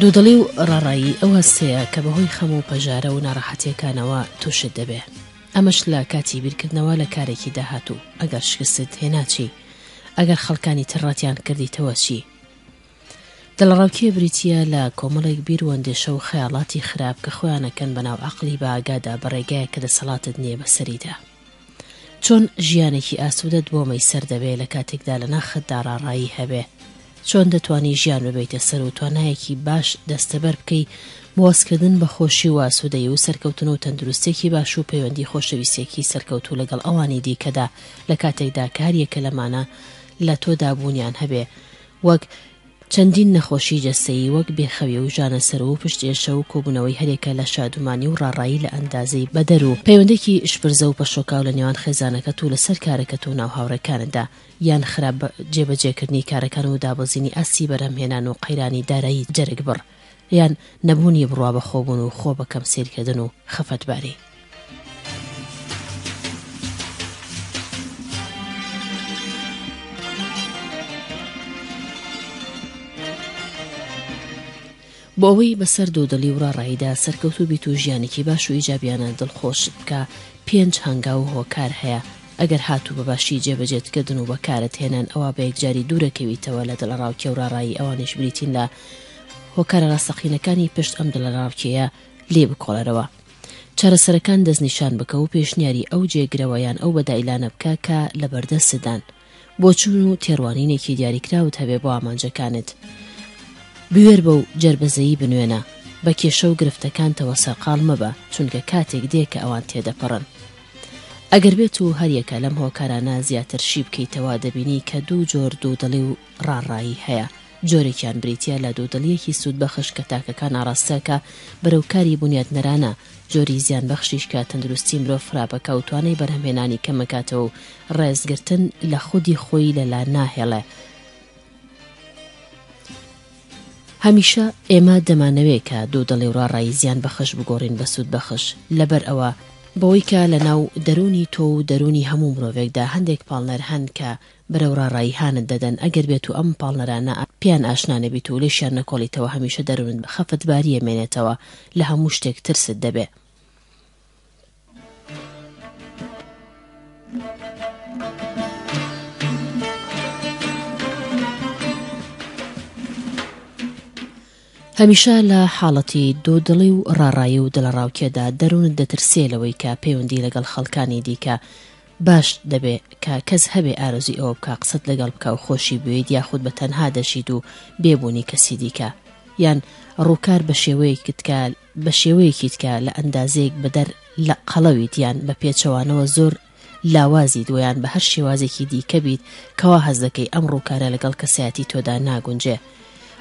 دوودڵی و ڕاڕایی ئەو هەستەیە کە بەهۆی خەم و پەژارە و ناڕەحەتیەکانەوە تووشت دەبێ ئەمەش لە کاتی بیرکردنەوە لە کارێکی داهاتوو ئەگەر شکستت هێناچی ئەگەر خەڵکانی ترڕاتیان کردیتەوە چی دڵەڕاوکێ بریتییە لە کۆمەڵێک بیر وەندێشە و خەیاڵاتی خراپ کە خۆیان ئەکەن بە ناو عەقڵی بە ئاگادا بە ڕێگایەک کە دەسەڵاتت نییە بە سەریدا. چۆن ژیانێکی ئاسوودەت بۆ مەیسەر دەبێ لە کاتێکدا لە ناختدا ڕاڕایی هەبێ؟ چۆن دەتوانی ژیان ببەیتە سەر و توانایەکی باش دەستەبەر بکەی بۆ وەسکردن بە خۆشی و ئاسوودەیی و سەرکەوتن و تەندروستییەکی باش و پەیوەندی خۆشەویستییەکی سەرکەوتوو لەگەڵ ئەوانی دیکەدا لە کاتێکدا کە هەر یەکە لەمانە لە تۆدا بوونیان هەبێ وەک چەندین نەخۆشی جەستەیی وەک بێ خەوی و ژانە سەرو و پشت ئێشە و کۆبوونەوەی هەریەکە لە شادومانی و ڕاڕایی لە ئەندازەی بەدەر و پەیوەندێکی شپرزە و پەشۆکاو لە نێوان خێزانەکەت و لە سەر کارەکەت و ناو هاوڕێکانتدا یان خراپ جێبەجێکردنی کارەکان و دابەزینی ئاستی بەرهەمهێنان و قەیرانی دارایی جەرگبڕ یان نەبوونی بڕوابەخۆبوون و خۆ بە کەم سەیرکردن و خەفەتباری. بۆ ئەوەی بەسەر دوودڵی و ڕاڕاییدا سەرکەوتوو بیت و ژیانێکی باش و ئیجابیانە دڵخۆشت بکا پێنج هەنگاو و هۆکار هەیە ئەگەر هاتوو بە باشی جێبەجێت کردن و بەکارت هێنان ئەوا بە یەکجاری دوورەکەویتەوە لە دڵەڕاوکێ و ڕاڕایی ئەوانیش بریتین لە هۆکارە ڕاستەقینەکانی پشت ئەم دڵەراوکێیە لێ بکۆڵەرەوە. چارەسەرەکان دەستنیشان بکە و پێشنیاری ئەو جێگرەوە یان ئەو بەدایلانە بکە کە لەبەردەستتدان. بۆچوون و تێڕوانینێکی دیاریکراوت هەبێ بۆ ئامانجەکانت. بوێر بە و جەربەزەیی بنوێنە. بە کێشە و گرفتەکانتەوە سەرقاڵ مەبە، چونکە کاتێک دێ کە ئەوان تێدەپەڕن. ئەگەر بێتوو هەر یەکە لەم هۆکارانە زیاتر شی بکەیتەوە دەبینی کە دوو جۆر دوودڵی و ڕاڕایی هەیە، جۆرێکیان بریتییە لە دوودڵییەکی سوودبەخش کە تاکەکان ئاڕاستە کە بەرەو کاری بونیادنەرانە، جۆری زیانبەخشیش کە تەندروستی مرۆڤ خراپەکە و توانای بەرهەمهێنانی کەمەکاتەوە و ڕێزگرتن لە خودی خۆی لە لا ناهێڵێ. هەمیشە ئێمە دەمانەوێ کە دوودڵی و ڕاڕایی زیانبەخش بگۆڕین بە سوودبەخش، لەبەر ئەوە، بەوەی کە لە ناو دەروونی تۆ و دەروونی هەموو مرۆڤێکدا هەندێک پاڵنەر هەن کە بەرەو ڕاڕایی هانت دەدەن ئەگەر بێتو ئەم پاڵنەرانە پێیان ئاشنا نەبیت و لێشیان نەکۆڵیتەوە هەمیشە دەرونت خەفەت باری ئەمێنێتەوە لە هەموو شتێک ترست دەبێ. هەمیشە لە حاڵەتی دوو دڵی و ڕاڕایی و دڵەڕاوکێدا دەرونت دەترسێ لەوەی کە پەیوەندی لەگەڵ خەڵکانی دیکە باشت دەبێ کە کەس هەبێ ئارەزوی ئەوە بکا قسەت لەگەڵ بکا و خۆشی بوێیت یاخود بە تەنها دەژیت و بێ بوونی کەسی دیکە یان ڕووکار بە شێوەیەکت کە بە شێوەیەکیت کە لە ئەندازەیەک بەدەر لە قەڵەویت یان بە پێچەوانەوە زۆر لاوازیت وە یان بە هەر شێوازێکی دیکە بیت کەوا هەست دەکەی ئەم ڕووکارە لەگەڵ کەسایەتی تۆدا ناگونجێ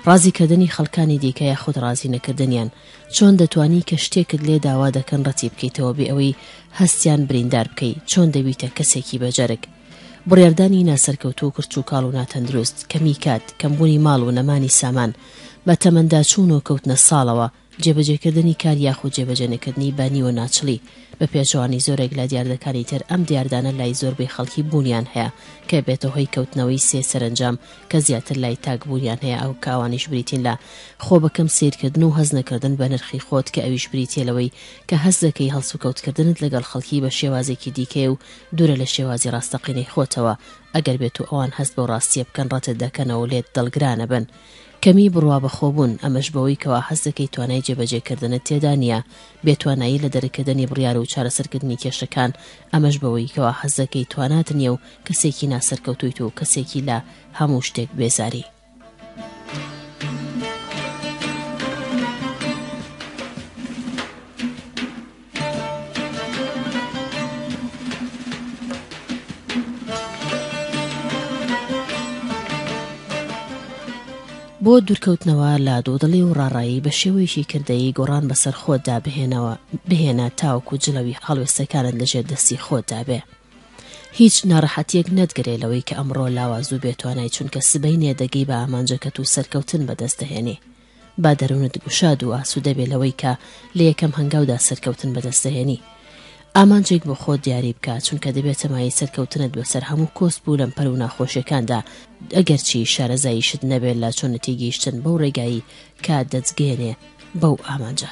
ڕازی کردنی خەڵکانی دیکە یاخود ڕازی نەکردنیان چۆن دەتوانی کە شتێکت لێ داوا دەکەن ڕەتی بکەیتەوە بێ ئەوەی هەستیان بریندار بکەی چۆن دەبیتە کەسێکی بەجەرگ بڕیاردانی ناسەرکەوتوو کڕچوکاڵ و ناتەندروست کەمی کات کەمبوونی ماڵ و نەمانی سامان بە تەمەنداچوون و کەوتنە ساڵەوە جێبەجێکردنی کار یاخود جێبەجێنەکردنی بە نیوە ناچڵی بە پێچەوانەی زۆرێک لە دیاردەکانی تر ئەم دیاردانە لای زۆربەی خەڵکی بوونیان هەیە کە بێتە هۆی کەوتنەوەی سێ سەرەنجام کە زیاتر لای تاک بوونیان هەیە ئەو کاوانیش بریتین لە خۆ بە کەم سەیرکردن و هەست نەکردن بە نرخی خۆت کە ئەویش بریتیە لەوەی کە هەست دەکەی هەڵسوکەوتکردنت لەگەڵ خەڵکی بە شێوازێکی دیکەیە و دوورە لە شێوازی ڕاستەقینەی خۆتەوە ئەگەر بێت و ئەوان هەست بەو ڕاستیە بکەن ڕەتت دەکەنەوە و لێت دڵگرانەبن کەمی بڕوا بەخۆبوون ئەمەش بەوەی کەوا هەست دەکەی توانای جێبەجێکردنت تێدا نیە بێ توانایی لە دەرککردنی بڕیار و چارەسەرکردنی کێشەکان ئەمەش بەوەی کەوا هەست دەکەی توانات نیە و کەسێکی ناسەرکەوتویت و کەسێکی لە هەموو شتێک بێزاری. بۆ دوورکەوتنەوە لە دۆدڵی و ڕاڕایی بە شێوەیەکی کردەیی گۆڕان بەسەر خۆتدا بهێنەوە بهێنە تاوەکو جلەوی هەڵوێستەکانت لەژێر دەستی خۆتدا بێ هیچ ناڕەحەتیەک نەتگرێ لەوەی کە ئەمڕۆ لاوازو بێ توانای چونکە سبەینێ دەگەی بە ئامانجەکەت و سەرکەوتن بەدەست دەهێنی با دەرونت گوشاد و ئاسودە بێ لەوەی کە لە یەکەم هەنگاودا سەرکەوتن بەدەست دەهێنی ئامانجێک بۆ خۆت دیاری بکە چونکە دەبێتە مایەی سەرکەوتنت بەسەر هەموو کۆسپ و لەمپەر و ناخۆشیەکاندا ئەگەرچی شارەزاییشت نەبێ لە چۆنێتی گەیشتن بەو ڕێگایی کە دەتگەیەنێ بەو ئامانجە.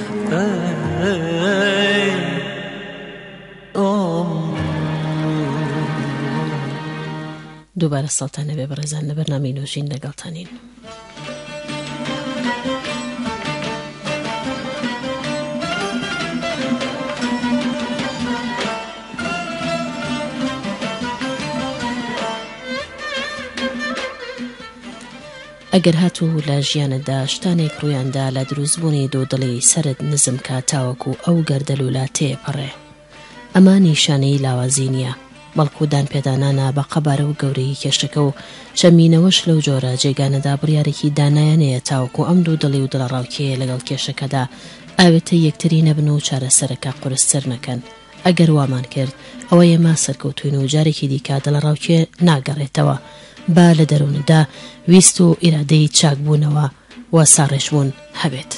دووبارە ساڵتان نەبێ بەڕێزان لە بەرنامی نوۆژین لەگەڵتانین. ئەگەر هاتوو لە ژیانتدا شتانێک ڕوویاندا لە دروستبوونی دوودڵی سەرت نزم کا تاوەکو ئەو گەردەلوولە تێپەڕێ ئەمە نیشانەی لاوازی نییە بەڵکو دانپێدانانە بە قەبارە و گەورەیی کێشەکە و چەمینەوەش لەو جۆرە جێگانەدا بڕیارێکی دانایانەیە تاوەکو ئەم دوودڵی و دڵەڕاوکێیە لەگەڵ کێشەکەدا ئاوێتەی یەکتری نەبن و چارەسەرەکە قورستر نەکەن ئەگەر وامان کرد ئەوە ئێمە سەرکەوتووین و جارێکی دیکە دڵەڕاوکێ ناگەڕێتەوە، با لە دەروونتدا ویست و ئیرادەی چاکبوونەوە و ساڕێژبوون هەبێت.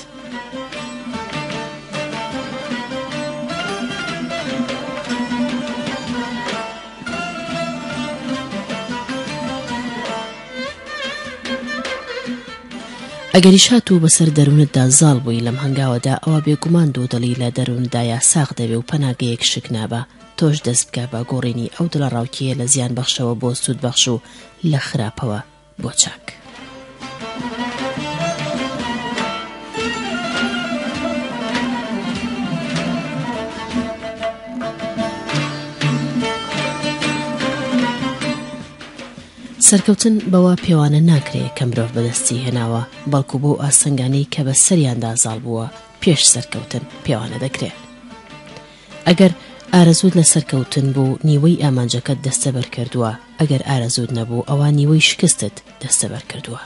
ئەگەریش هاتوو بەسەر دەروونتدا زاڵ بووی لەم هەنگاوەدا ئەوا بێگومان دوودڵی لە دەرووندا یاساغ دەبێ و پەناگەیەک شک نابا تۆش دەست بکە بە گۆڕینی ئەو دڵەڕاوکێیە لە زیانبەخشەوە بۆ سوودبەخش و لە خراپەوە بۆ چاک. سەرکەوتن بەوە پێوانە ناکرێت کە مرۆڤ بەدەستی هێناوە بەڵکو بۆ ئاستەنگانەی کە بە سەریاندا زاڵ بووە پێش سەرکەوتن پێوانە دەکرێت. ئەگەر ئارەزووت لە سەرکەوتن بوو، نیوەی ئامانجەکەت دەستەبەر کردووە، ئەگەر ئارەزووت نەبوو، ئەوا نیوەی شکستت دەستەبەر کردووە.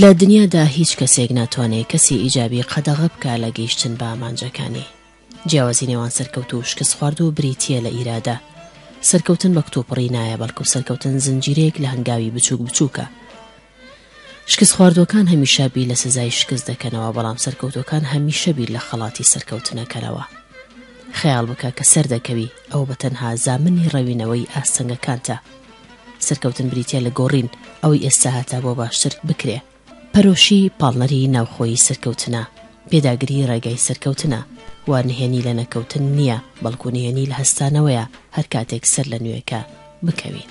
لە دنیادا هیچ کەسێک ناتوانێ کەسی ئیجابی قەدەغە بکا لە گەیشتن بە ئامانجەکانی. جیاوازی نێوان سەرکەوتوو و شکستخواردوو بریتییە لە ئیرادە. سەرکەوتن بە کتوپڕی نایە، بەڵکو سەرکەوتن زنجیرەیەک لە هەنگاوی بچووک بچووکە. شکستخواردووەکان هەمیشە بیر لە سزای شکست دەکەنەوە، بەڵام سەرکەوتووەکان هەمیشە بیر لە خەڵاتی سەرکەوتنەکەنەوە. خەیاڵ بکە کە سەردەکەوی، ئەوە بە تەنها زامنی ڕەوینەوەی ئاستەنگەکانتە. سەرکەوتن بریتییە لە گۆڕین، ئەوەی ئێستا هاتە بۆ باشتر بکرێ. پەرۆشی پاڵنەری ناوخۆیی سەرکەوتنە، پێداگری ڕێگای سەرکەوتنە، وا نهێنی لە نەکەوتن نییە، بەڵکو نهێنی لە هەستانەوەیە هەر کاتێک سەر لە نوێکە بکەوین.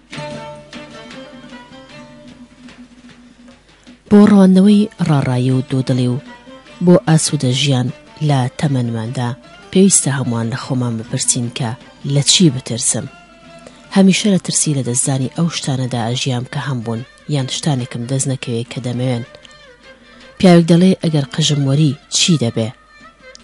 بۆ ڕەواندنەوەی ڕاڕایی و دوودڵی و بۆ ئاسوودە ژیان لە تەمەنماندا، پێویستە هەمووان لە خۆمان بپرسین کە لە چی بترسم؟ هەمیشە لە ترسی لەدەستدانی ئەو شتانەدا ئەژیام کە هەم بوون یان شتانێکم دەست نەکەوێت کە دەمەوێن. پیاوێک دەڵێ ئەگەر قژم وەری چی دەبێ؟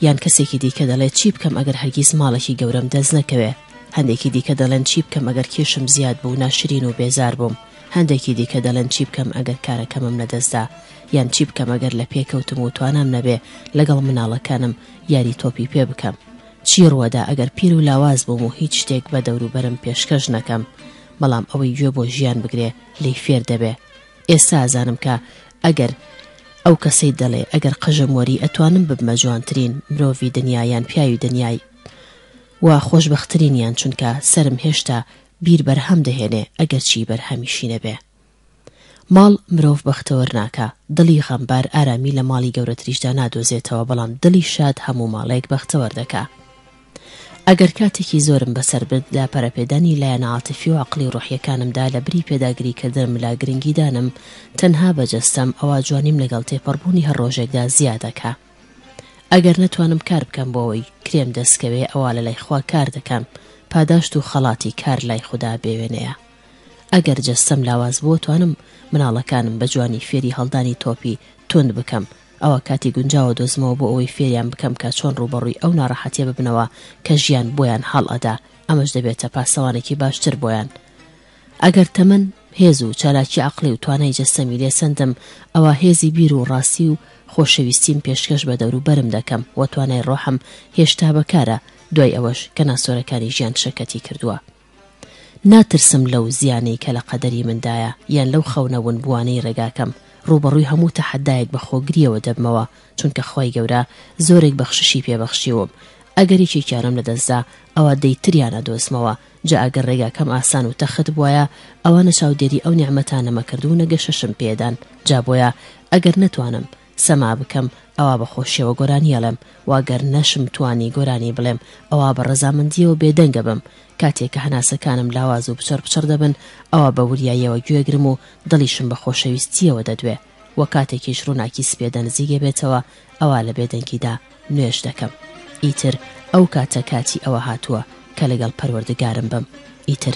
یان کەسێکی دیکە دەڵێت چی بکەم ئەگەر هەرگیز ماڵێکی گەورەم دەست نەکەوێ هەندێکی دیکە دەڵێن چی بکەم ئەگەر کێشم زیاد بوو ناشرین و بێزار بووم هەندێکی دیکە دەڵێن چی بکەم ئەگەر کارەکەمم لەدەستدا یان چی بکەم ئەگەر لە پێکەوتم و توانام نەبێ لەگەڵ مناڵەکانم یاری تۆپی پێ بکەم چی ڕوەدا ئەگەر پیر و لاواز بووم و هیچ شتێک بە دەوروبەرم پێشکەش نەکەم بەڵام ئەوەی گوێ بۆ ژیان بگرێ لی فێر دەبێ ئێستا ئەزانم کە ئەگەر ئەو کەسەی دەڵێ ئەگەر قژم وەری ئەتوانم ببمە جوانترین مرۆڤی دنیا یان پیاوی دنیای و خۆشببخترین یان چونکە سرم هێشتا بیر بەرهەم دەهێنێ ئەگەر چی بەرهەمیشی نەبێ ماڵ مرۆڤ بەختەوەر ناکە دڵی غەمبار ئارامی لە ماڵی گەورەتریشدا نادۆزێتەوە بەڵام دڵی شاد هەموو ماڵێک بەختەوەر دەکا. ئەگەر کاتێکی زۆرم بەسەر برد لە پەرەپێدانی لایەنە عاتیفی و عەقلی و ڕۆحیەکانمدا لە بری پێداگری کردنم لە گرنگی دانم تەنها بە جەستەم ئەوا جوانیم لەگەڵ تێپەڕ بوونی هەر ڕۆژێکدا زیاد ئەکا ئەگەر نەتوانم کار بکەم بۆ ئەوەی کرێم دەست کەوێ ئەوا لە لای خوا کار دەکەم پاداشت و خەڵاتی کار لای خودا بێوێنەیە ئەگەر جەستەم لاواز بووە توانم مناڵەکانم بە جوانی فێری هەڵدانی تۆپی توند بکەم ئەوا کاتی گونجاوە دۆزمەوە بۆ ئەوەی فێریان بکەم کە چۆن ڕووبەڕووی ئەو ناڕەحەتیە ببنەوە کە ژیان بۆیان هەڵ ئەدا، ئەمەش دەبێتە پاسەوانێکی باشتر بۆیان. ئەگەر تەمەن، هێز و چالاکی عەقڵی و توانای جەستەمی لێ سەندم، ئەوا هێزی بیر و ڕاستی و خۆشەویستیم پێشکەش بە دەوروبەرم دەکەم و توانای ڕۆحم هێشتا بەکارە، دوای ئەوەش کە ناسۆرەکانی ژیان شەکەتی کردووە. ناترسم لەو زیانەی کە لە قەدەری مندایە، یان لەو خەونە ونبووانەی ڕێگاکەم، ڕووبەڕووی هەموو تەحەدایەک بە خۆگرییەوە دەبمەوە، چونکە خوای گەورە زۆرێک بەخششی پێ بەخشیوم، ئەگەر یەکێکیانم لەدەستدا، ئەوا دەی تریان ئەدۆزمەوە، جا ئەگەر ڕێگاکەم ئاسان و تەخت بوایە، ئەوا نە چاودێری ئەو نیعمەتانەم ئەکرد و نە گەشەشم پێ ئەدان، جا بۆیە ئەگەر نەتوانم، سەما بکەم ئەوا بە خۆشیەوە گۆرانی ئەڵێم وا گەر نەشم توانی گۆرانی بڵێم ئەوا بە ڕەزامەندیەوە بێدەنگە بم کاتێک کە هەناسەکانم لاواز و پچڕ پچڕ دەبن ئەوا بە وریاییەوە گوێگرم و دڵیشم بە خۆشەویستیەوە دەدوێ وە کاتێکیش ڕووناکی سپێ دەنزیگە بێتەوە ئەوا لە بێدەنگیدا نوێژ دەکەم ئیتر ئەو کاتە کاتی ئەوە هاتووە کە لەگەڵ پەروەردگارم بم ئیتر